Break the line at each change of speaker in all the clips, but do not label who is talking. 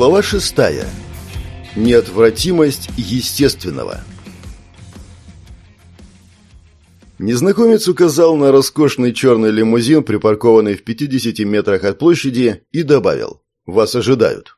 Глава шестая. Неотвратимость естественного. Незнакомец указал на роскошный черный лимузин, припаркованный в 50 метрах от площади, и добавил «Вас ожидают».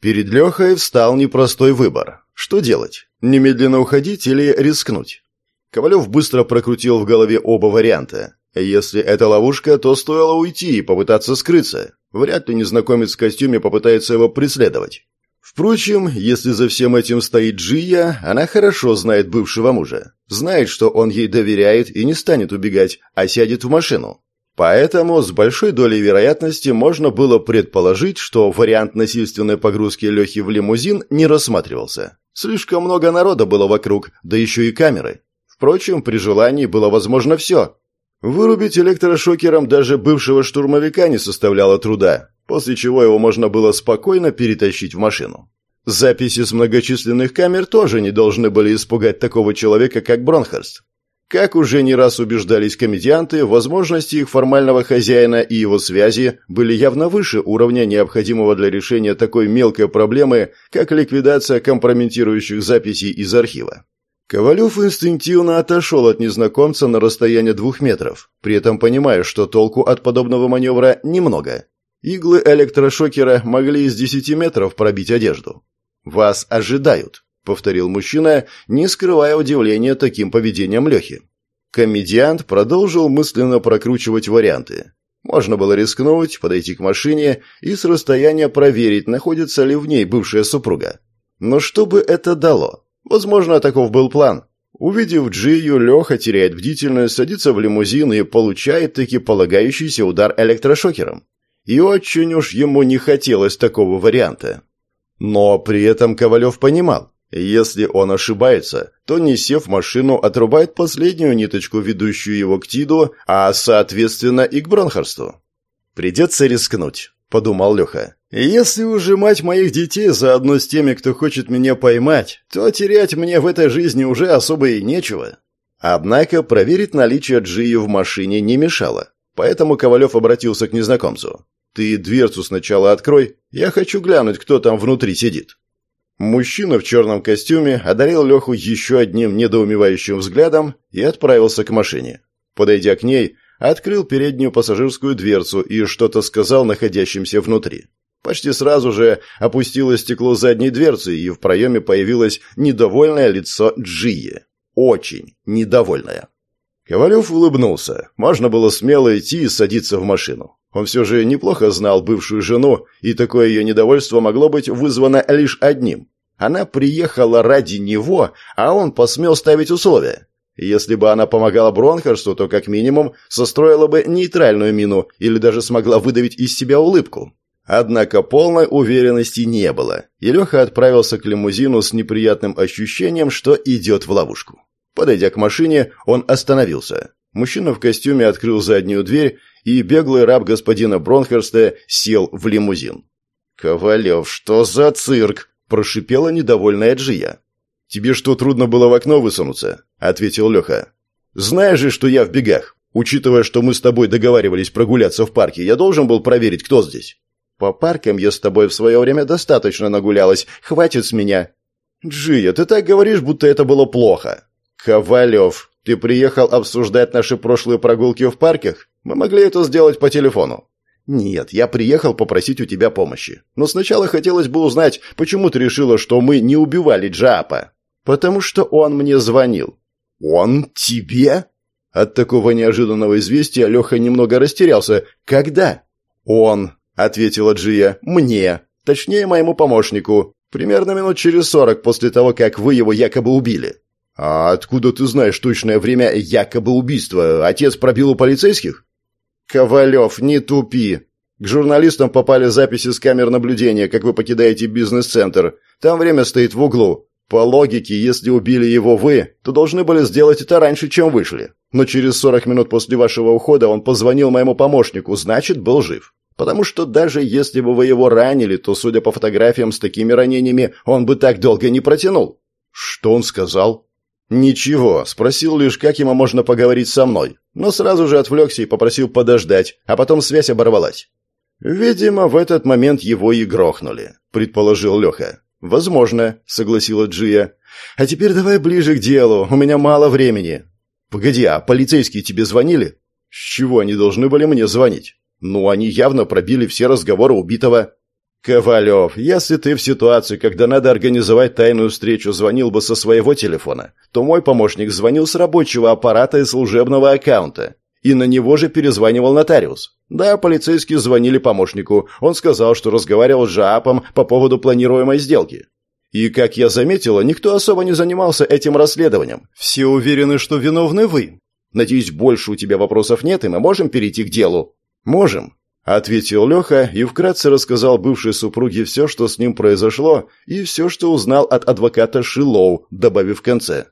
Перед Лехой встал непростой выбор. Что делать? Немедленно уходить или рискнуть? Ковалев быстро прокрутил в голове оба варианта. Если это ловушка, то стоило уйти и попытаться скрыться. Вряд ли незнакомец в костюме попытается его преследовать. Впрочем, если за всем этим стоит Джия, она хорошо знает бывшего мужа. Знает, что он ей доверяет и не станет убегать, а сядет в машину. Поэтому с большой долей вероятности можно было предположить, что вариант насильственной погрузки Лехи в лимузин не рассматривался. Слишком много народа было вокруг, да еще и камеры. Впрочем, при желании было возможно все. Вырубить электрошокером даже бывшего штурмовика не составляло труда, после чего его можно было спокойно перетащить в машину. Записи с многочисленных камер тоже не должны были испугать такого человека, как Бронхерст. Как уже не раз убеждались комедианты, возможности их формального хозяина и его связи были явно выше уровня, необходимого для решения такой мелкой проблемы, как ликвидация компрометирующих записей из архива. Ковалев инстинктивно отошел от незнакомца на расстояние двух метров, при этом понимая, что толку от подобного маневра немного. Иглы электрошокера могли из десяти метров пробить одежду. «Вас ожидают», — повторил мужчина, не скрывая удивления таким поведением Лехи. Комедиант продолжил мысленно прокручивать варианты. Можно было рискнуть, подойти к машине и с расстояния проверить, находится ли в ней бывшая супруга. Но что бы это дало? Возможно, таков был план. Увидев Джию, Леха теряет бдительность, садится в лимузин и получает таки полагающийся удар электрошокером. И очень уж ему не хотелось такого варианта. Но при этом Ковалев понимал, если он ошибается, то, не сев в машину, отрубает последнюю ниточку, ведущую его к Тиду, а, соответственно, и к Бронхарсту. «Придется рискнуть», — подумал Леха. Если ужимать моих детей заодно с теми, кто хочет меня поймать, то терять мне в этой жизни уже особо и нечего. Однако проверить наличие Джии в машине не мешало. Поэтому Ковалев обратился к незнакомцу. «Ты дверцу сначала открой, я хочу глянуть, кто там внутри сидит». Мужчина в черном костюме одарил Леху еще одним недоумевающим взглядом и отправился к машине. Подойдя к ней, открыл переднюю пассажирскую дверцу и что-то сказал находящимся внутри. Почти сразу же опустилось стекло задней дверцы, и в проеме появилось недовольное лицо Джии. Очень недовольное. Ковалев улыбнулся. Можно было смело идти и садиться в машину. Он все же неплохо знал бывшую жену, и такое ее недовольство могло быть вызвано лишь одним. Она приехала ради него, а он посмел ставить условия. Если бы она помогала Бронхерсту, то как минимум состроила бы нейтральную мину или даже смогла выдавить из себя улыбку. Однако полной уверенности не было, и Леха отправился к лимузину с неприятным ощущением, что идет в ловушку. Подойдя к машине, он остановился. Мужчина в костюме открыл заднюю дверь, и беглый раб господина Бронхерста сел в лимузин. «Ковалев, что за цирк?» – прошипела недовольная Джия. «Тебе что, трудно было в окно высунуться?» – ответил Леха. «Знаешь же, что я в бегах. Учитывая, что мы с тобой договаривались прогуляться в парке, я должен был проверить, кто здесь». По паркам я с тобой в свое время достаточно нагулялась. Хватит с меня. Джия, ты так говоришь, будто это было плохо. Ковалев, ты приехал обсуждать наши прошлые прогулки в парках? Мы могли это сделать по телефону. Нет, я приехал попросить у тебя помощи. Но сначала хотелось бы узнать, почему ты решила, что мы не убивали Джапа. Потому что он мне звонил. Он тебе? От такого неожиданного известия Леха немного растерялся. Когда? Он — ответила Джия. «Мне. Точнее, моему помощнику. Примерно минут через сорок после того, как вы его якобы убили». «А откуда ты знаешь точное время якобы убийства? Отец пробил у полицейских?» «Ковалев, не тупи. К журналистам попали записи с камер наблюдения, как вы покидаете бизнес-центр. Там время стоит в углу. По логике, если убили его вы, то должны были сделать это раньше, чем вышли. Но через 40 минут после вашего ухода он позвонил моему помощнику, значит, был жив. Потому что даже если бы вы его ранили, то, судя по фотографиям с такими ранениями, он бы так долго не протянул. Что он сказал? Ничего, спросил лишь, как ему можно поговорить со мной. Но сразу же отвлекся и попросил подождать, а потом связь оборвалась. «Видимо, в этот момент его и грохнули», — предположил Леха. «Возможно», — согласила Джия. «А теперь давай ближе к делу, у меня мало времени». «Погоди, а полицейские тебе звонили?» «С чего они должны были мне звонить?» «Ну, они явно пробили все разговоры убитого». «Ковалев, если ты в ситуации, когда надо организовать тайную встречу, звонил бы со своего телефона, то мой помощник звонил с рабочего аппарата и служебного аккаунта. И на него же перезванивал нотариус. Да, полицейские звонили помощнику. Он сказал, что разговаривал с ЖАПом по поводу планируемой сделки. И, как я заметила, никто особо не занимался этим расследованием. Все уверены, что виновны вы. Надеюсь, больше у тебя вопросов нет, и мы можем перейти к делу. Можем, ответил Леха и вкратце рассказал бывшей супруге все, что с ним произошло, и все, что узнал от адвоката Шилоу, добавив в конце.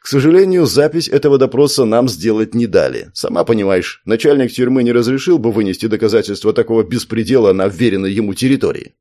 К сожалению, запись этого допроса нам сделать не дали. Сама понимаешь, начальник тюрьмы не разрешил бы вынести доказательства такого беспредела на вверенной ему территории.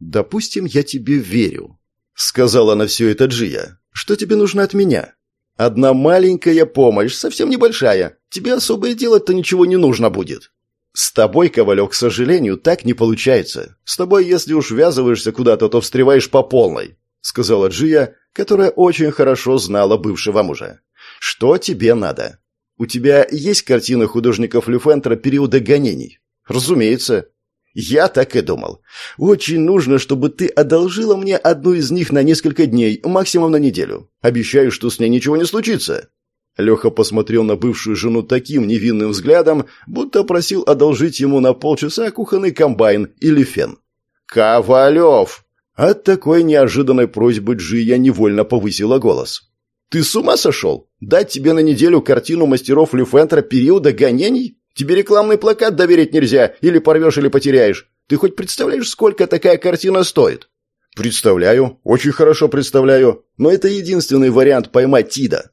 «Допустим, я тебе верю», — сказала на все это Джия. «Что тебе нужно от меня?» «Одна маленькая помощь, совсем небольшая. Тебе особое делать-то ничего не нужно будет». «С тобой, Ковалек, к сожалению, так не получается. С тобой, если уж ввязываешься куда-то, то встреваешь по полной», — сказала Джия, которая очень хорошо знала бывшего мужа. «Что тебе надо? У тебя есть картина художников Люфентра периода гонений?» «Разумеется». «Я так и думал. Очень нужно, чтобы ты одолжила мне одну из них на несколько дней, максимум на неделю. Обещаю, что с ней ничего не случится». Леха посмотрел на бывшую жену таким невинным взглядом, будто просил одолжить ему на полчаса кухонный комбайн или фен. «Ковалев!» От такой неожиданной просьбы Джия невольно повысила голос. «Ты с ума сошел? Дать тебе на неделю картину мастеров Люфентра периода гонений? Тебе рекламный плакат доверить нельзя, или порвешь, или потеряешь. Ты хоть представляешь, сколько такая картина стоит?» «Представляю, очень хорошо представляю, но это единственный вариант поймать Тида».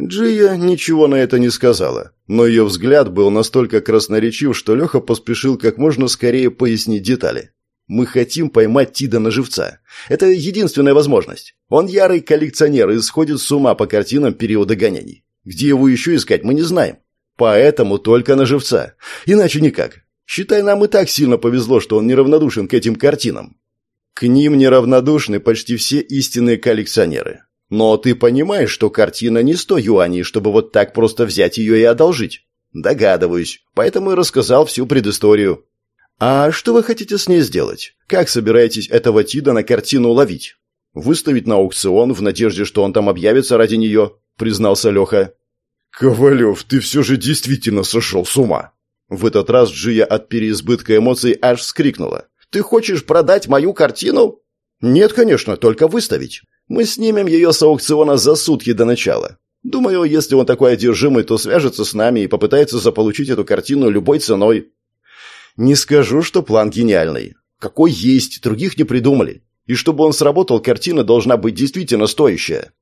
Джия ничего на это не сказала, но ее взгляд был настолько красноречив, что Леха поспешил как можно скорее пояснить детали. Мы хотим поймать Тида на живца. Это единственная возможность. Он ярый коллекционер и сходит с ума по картинам периода гонений. Где его еще искать, мы не знаем. Поэтому только на живца. Иначе никак. Считай, нам и так сильно повезло, что он неравнодушен к этим картинам. К ним неравнодушны почти все истинные коллекционеры. Но ты понимаешь, что картина не сто юаней, чтобы вот так просто взять ее и одолжить? Догадываюсь. Поэтому и рассказал всю предысторию. «А что вы хотите с ней сделать? Как собираетесь этого Тида на картину ловить?» «Выставить на аукцион в надежде, что он там объявится ради нее», — признался Леха. «Ковалев, ты все же действительно сошел с ума!» В этот раз Джия от переизбытка эмоций аж вскрикнула. «Ты хочешь продать мою картину?» «Нет, конечно, только выставить. Мы снимем ее с аукциона за сутки до начала. Думаю, если он такой одержимый, то свяжется с нами и попытается заполучить эту картину любой ценой. Не скажу, что план гениальный. Какой есть, других не придумали. И чтобы он сработал, картина должна быть действительно стоящая.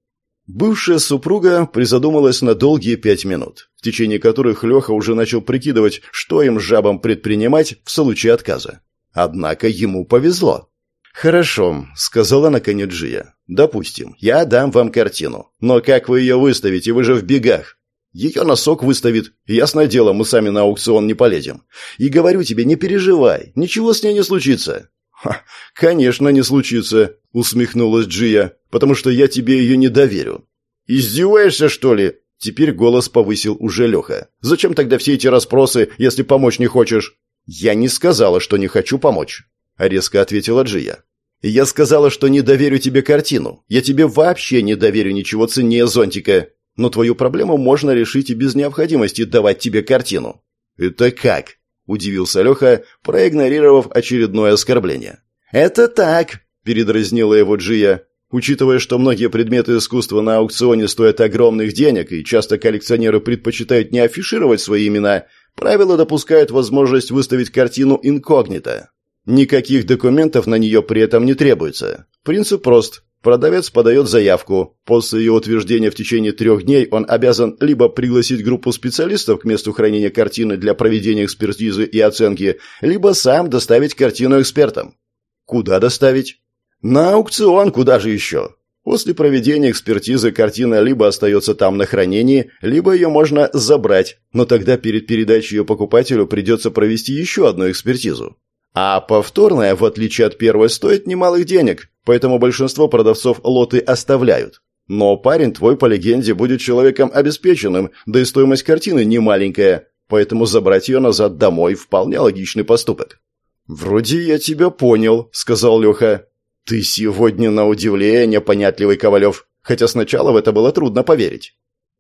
Бывшая супруга призадумалась на долгие пять минут, в течение которых Леха уже начал прикидывать, что им жабам предпринимать в случае отказа. Однако ему повезло. «Хорошо», — сказала наконец Джия. «Допустим, я дам вам картину. Но как вы ее выставите? Вы же в бегах. Ее носок выставит. Ясное дело, мы сами на аукцион не полезем. И говорю тебе, не переживай, ничего с ней не случится». «Ха, конечно, не случится», — усмехнулась Джия, «потому что я тебе ее не доверю». «Издеваешься, что ли?» Теперь голос повысил уже Леха. «Зачем тогда все эти расспросы, если помочь не хочешь?» «Я не сказала, что не хочу помочь», — резко ответила Джия. «Я сказала, что не доверю тебе картину. Я тебе вообще не доверю ничего ценнее зонтика. Но твою проблему можно решить и без необходимости давать тебе картину». «Это как?» – удивился Леха, проигнорировав очередное оскорбление. «Это так», – передразнила его Джия. Учитывая, что многие предметы искусства на аукционе стоят огромных денег, и часто коллекционеры предпочитают не афишировать свои имена, правила допускают возможность выставить картину инкогнито. Никаких документов на нее при этом не требуется. Принцип прост. Продавец подает заявку. После ее утверждения в течение трех дней он обязан либо пригласить группу специалистов к месту хранения картины для проведения экспертизы и оценки, либо сам доставить картину экспертам. Куда доставить? На аукцион, куда же еще? После проведения экспертизы картина либо остается там на хранении, либо ее можно забрать, но тогда перед передачей ее покупателю придется провести еще одну экспертизу. А повторная, в отличие от первой, стоит немалых денег, поэтому большинство продавцов лоты оставляют. Но парень твой, по легенде, будет человеком обеспеченным, да и стоимость картины не маленькая, поэтому забрать ее назад домой – вполне логичный поступок. «Вроде я тебя понял», – сказал Леха. «Ты сегодня на удивление понятливый Ковалев, хотя сначала в это было трудно поверить».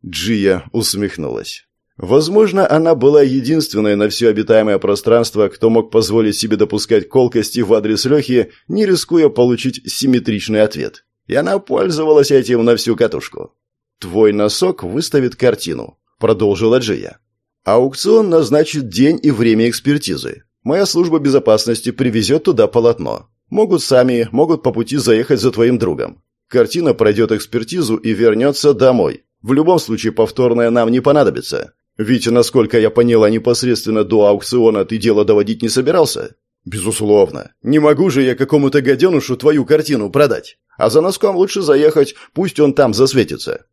Джия усмехнулась. Возможно, она была единственной на все обитаемое пространство, кто мог позволить себе допускать колкости в адрес Лехи, не рискуя получить симметричный ответ. И она пользовалась этим на всю катушку. «Твой носок выставит картину», — продолжила Джия. «Аукцион назначит день и время экспертизы. Моя служба безопасности привезет туда полотно. Могут сами, могут по пути заехать за твоим другом. Картина пройдет экспертизу и вернется домой. В любом случае повторная нам не понадобится. Ведь, насколько я поняла, непосредственно до аукциона ты дело доводить не собирался? Безусловно. Не могу же я какому-то гаденушу твою картину продать. А за носком лучше заехать, пусть он там засветится.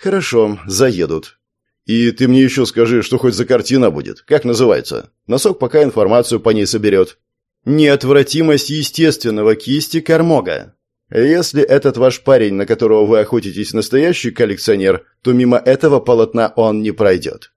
Хорошо, заедут. И ты мне еще скажи, что хоть за картина будет. Как называется? Носок пока информацию по ней соберет. Неотвратимость естественного кисти Кармога. Если этот ваш парень, на которого вы охотитесь, настоящий коллекционер, то мимо этого полотна он не пройдет.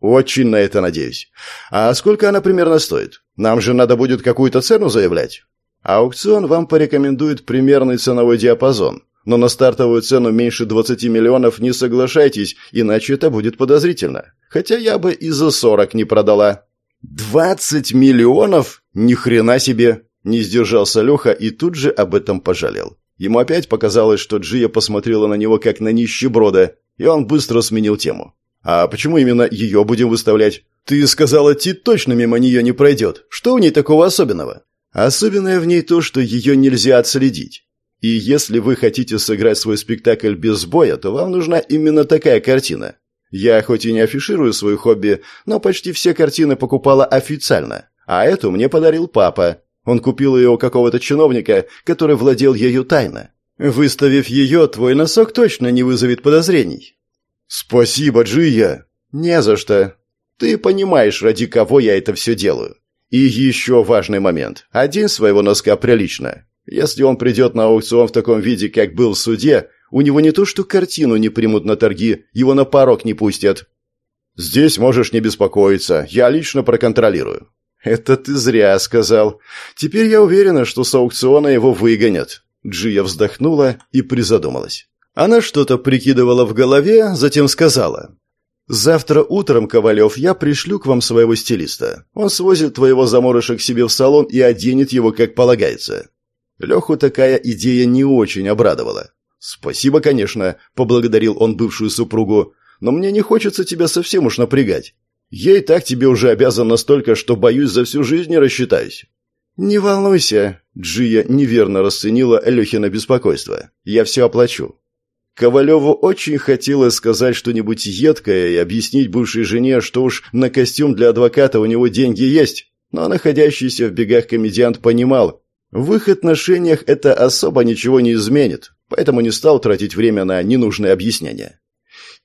Очень на это надеюсь. А сколько она примерно стоит? Нам же надо будет какую-то цену заявлять. Аукцион вам порекомендует примерный ценовой диапазон, но на стартовую цену меньше 20 миллионов не соглашайтесь, иначе это будет подозрительно. Хотя я бы и за 40 не продала. 20 миллионов? Ни хрена себе! Не сдержался Леха и тут же об этом пожалел. Ему опять показалось, что Джия посмотрела на него как на нищеброда, и он быстро сменил тему. «А почему именно ее будем выставлять? Ты сказала, Ти точно мимо нее не пройдет. Что в ней такого особенного?» «Особенное в ней то, что ее нельзя отследить. И если вы хотите сыграть свой спектакль без боя, то вам нужна именно такая картина. Я хоть и не афиширую свое хобби, но почти все картины покупала официально. А эту мне подарил папа. Он купил ее у какого-то чиновника, который владел ею тайно. Выставив ее, твой носок точно не вызовет подозрений. «Спасибо, Джия!» «Не за что. Ты понимаешь, ради кого я это все делаю. И еще важный момент. Один своего носка прилично. Если он придет на аукцион в таком виде, как был в суде, у него не то что картину не примут на торги, его на порог не пустят. Здесь можешь не беспокоиться, я лично проконтролирую. Это ты зря сказал. Теперь я уверена, что с аукциона его выгонят. Джия вздохнула и призадумалась. Она что-то прикидывала в голове, затем сказала. «Завтра утром, Ковалев, я пришлю к вам своего стилиста. Он свозит твоего заморыша к себе в салон и оденет его, как полагается». Леху такая идея не очень обрадовала. «Спасибо, конечно», — поблагодарил он бывшую супругу, «но мне не хочется тебя совсем уж напрягать. Я и так тебе уже обязан настолько, что, боюсь, за всю жизнь не рассчитаюсь». «Не волнуйся», — Джия неверно расценила Лехина беспокойство. «Я все оплачу. Ковалеву очень хотелось сказать что-нибудь едкое и объяснить бывшей жене, что уж на костюм для адвоката у него деньги есть, но находящийся в бегах комедиант понимал, в их отношениях это особо ничего не изменит, поэтому не стал тратить время на ненужные объяснения.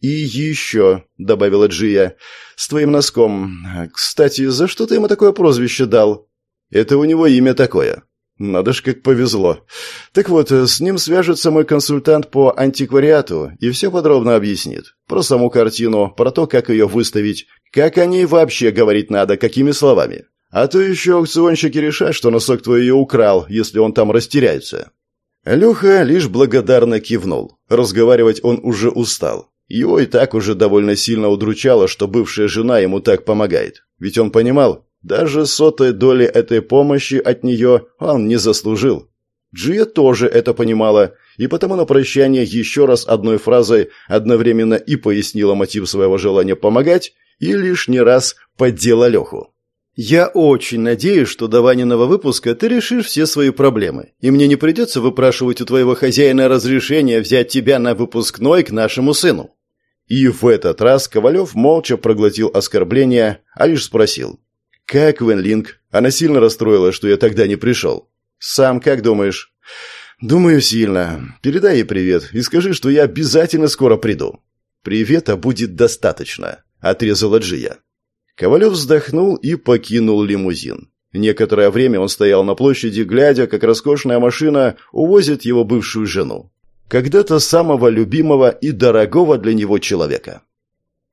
«И еще», — добавила Джия, — «с твоим носком. Кстати, за что ты ему такое прозвище дал?» «Это у него имя такое. Надо ж, как повезло. Так вот, э, с ним свяжется мой консультант по антиквариату и все подробно объяснит. Про саму картину, про то, как ее выставить, как о ней вообще говорить надо, какими словами. А то еще аукционщики решат, что носок твой ее украл, если он там растеряется. Леха лишь благодарно кивнул. Разговаривать он уже устал. Его и так уже довольно сильно удручало, что бывшая жена ему так помогает. Ведь он понимал, даже сотой доли этой помощи от нее он не заслужил. Джия тоже это понимала, и потому на прощание еще раз одной фразой одновременно и пояснила мотив своего желания помогать, и лишний раз поддела Леху. «Я очень надеюсь, что до Ваниного выпуска ты решишь все свои проблемы, и мне не придется выпрашивать у твоего хозяина разрешения взять тебя на выпускной к нашему сыну». И в этот раз Ковалев молча проглотил оскорбление, а лишь спросил. «Как Вен Линг? Она сильно расстроилась, что я тогда не пришел. Сам как думаешь?» «Думаю, сильно. Передай ей привет и скажи, что я обязательно скоро приду». «Привета будет достаточно», — отрезала Джия. Ковалев вздохнул и покинул лимузин. Некоторое время он стоял на площади, глядя, как роскошная машина увозит его бывшую жену. Когда-то самого любимого и дорогого для него человека.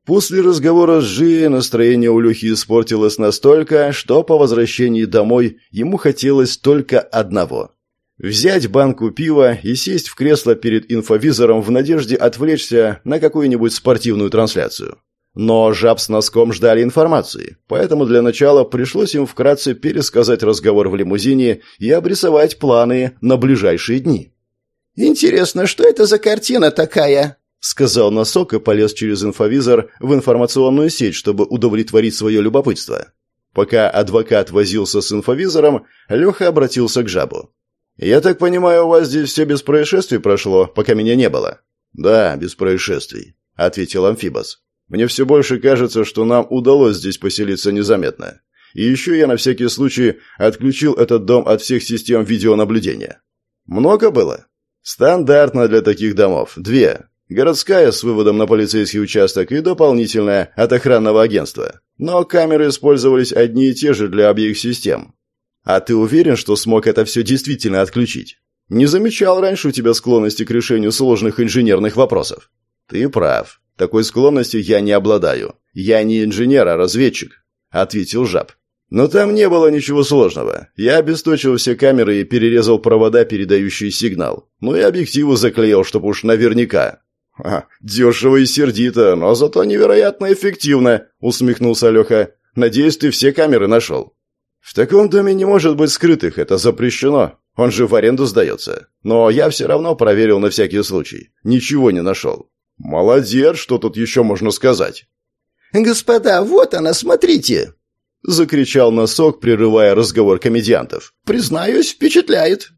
После разговора с Жи настроение у Лехи испортилось настолько, что по возвращении домой ему хотелось только одного – взять банку пива и сесть в кресло перед инфовизором в надежде отвлечься на какую-нибудь спортивную трансляцию. Но жаб с носком ждали информации, поэтому для начала пришлось им вкратце пересказать разговор в лимузине и обрисовать планы на ближайшие дни.
«Интересно, что это за картина такая?» — сказал носок и полез через инфовизор в информационную сеть, чтобы удовлетворить свое любопытство. Пока адвокат возился с инфовизором, Леха обратился к жабу. «Я так понимаю, у вас здесь все без происшествий прошло, пока меня не было?» «Да, без происшествий», — ответил Амфибос. Мне все больше кажется, что нам удалось здесь поселиться незаметно. И еще я на всякий случай отключил этот дом от всех систем видеонаблюдения. Много было? Стандартно для таких домов. Две. Городская с выводом на полицейский участок и дополнительная от охранного агентства. Но камеры использовались одни и те же для обеих систем. А ты уверен, что смог это все действительно отключить? Не замечал раньше у тебя склонности к решению сложных инженерных вопросов. Ты прав. Такой склонностью я не обладаю. Я не инженер, а разведчик», — ответил жаб. «Но там не было ничего сложного. Я обесточил все камеры и перерезал провода, передающие сигнал. Ну и объективы заклеил, чтобы уж наверняка». «Ха, дешево и сердито, но зато невероятно эффективно», — усмехнулся Леха. «Надеюсь, ты все камеры нашел». «В таком доме не может быть скрытых, это запрещено. Он же в аренду сдается. Но я все равно проверил на всякий случай. Ничего не нашел. «Молодец, что тут еще можно сказать?» «Господа, вот она, смотрите!»
Закричал носок, прерывая разговор комедиантов.
«Признаюсь, впечатляет!»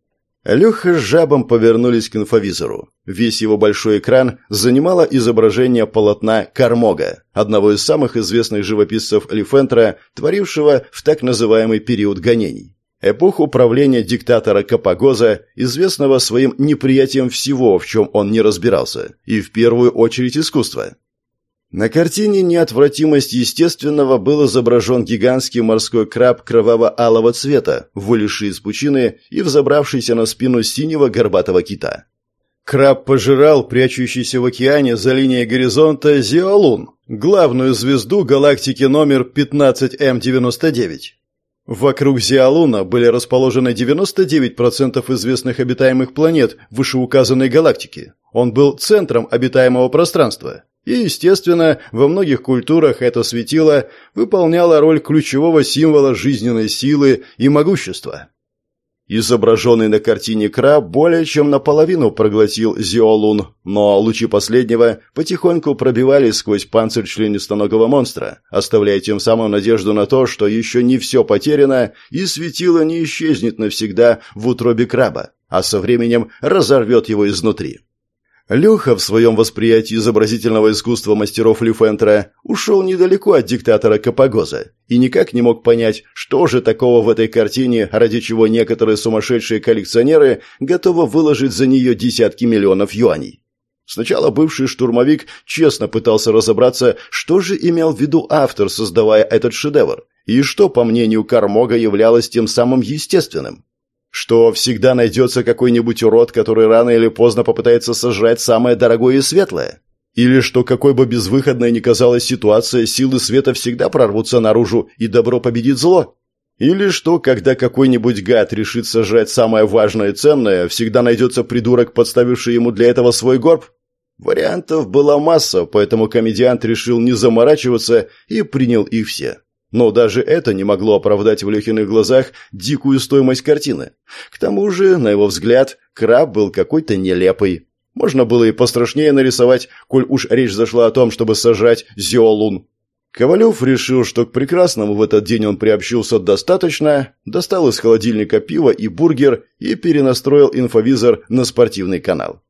Леха с жабом повернулись к инфовизору. Весь его большой экран занимало изображение полотна Кармога, одного из самых известных живописцев Лифентра, творившего в так называемый период гонений эпоху правления диктатора Капагоза, известного своим неприятием всего, в чем он не разбирался, и в первую очередь искусства. На картине «Неотвратимость естественного» был изображен гигантский морской краб кроваво-алого цвета, вылезший из пучины и взобравшийся на спину синего горбатого кита. Краб пожирал прячущийся в океане за линией горизонта Зиолун, главную звезду галактики номер 15М99. Вокруг Зиалуна были расположены 99% известных обитаемых планет вышеуказанной галактики. Он был центром обитаемого пространства. И, естественно, во многих культурах это светило выполняло роль ключевого символа жизненной силы и могущества. Изображенный на картине краб более чем наполовину проглотил Зиолун, но лучи последнего потихоньку пробивались сквозь панцирь членистоногого монстра, оставляя тем самым надежду на то, что еще не все потеряно и светило не исчезнет навсегда в утробе краба, а со временем разорвет его изнутри. Леха в своем восприятии изобразительного искусства мастеров Люфентера ушел недалеко от диктатора Капагоза и никак не мог понять, что же такого в этой картине, ради чего некоторые сумасшедшие коллекционеры готовы выложить за нее десятки миллионов юаней. Сначала бывший штурмовик честно пытался разобраться, что же имел в виду автор, создавая этот шедевр, и что, по мнению Кармога, являлось тем самым естественным что всегда найдется какой-нибудь урод, который рано или поздно попытается сожрать самое дорогое и светлое. Или что какой бы безвыходной ни казалась ситуация, силы света всегда прорвутся наружу, и добро победит зло. Или что, когда какой-нибудь гад решит сожрать самое важное и ценное, всегда найдется придурок, подставивший ему для этого свой горб? Вариантов была масса, поэтому комедиант решил не заморачиваться и принял их все. Но даже это не могло оправдать в Лехиных глазах дикую стоимость картины. К тому же, на его взгляд, краб был какой-то нелепый. Можно было и пострашнее нарисовать, коль уж речь зашла о том, чтобы сажать Зиолун. Ковалев решил, что к прекрасному в этот день он приобщился достаточно, достал из холодильника пиво и бургер и перенастроил инфовизор на спортивный канал.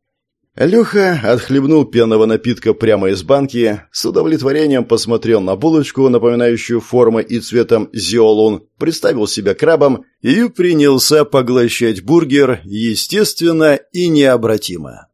Леха отхлебнул пенного напитка прямо из банки, с удовлетворением посмотрел на булочку, напоминающую формой и цветом зиолун, представил себя крабом и принялся поглощать бургер естественно и необратимо.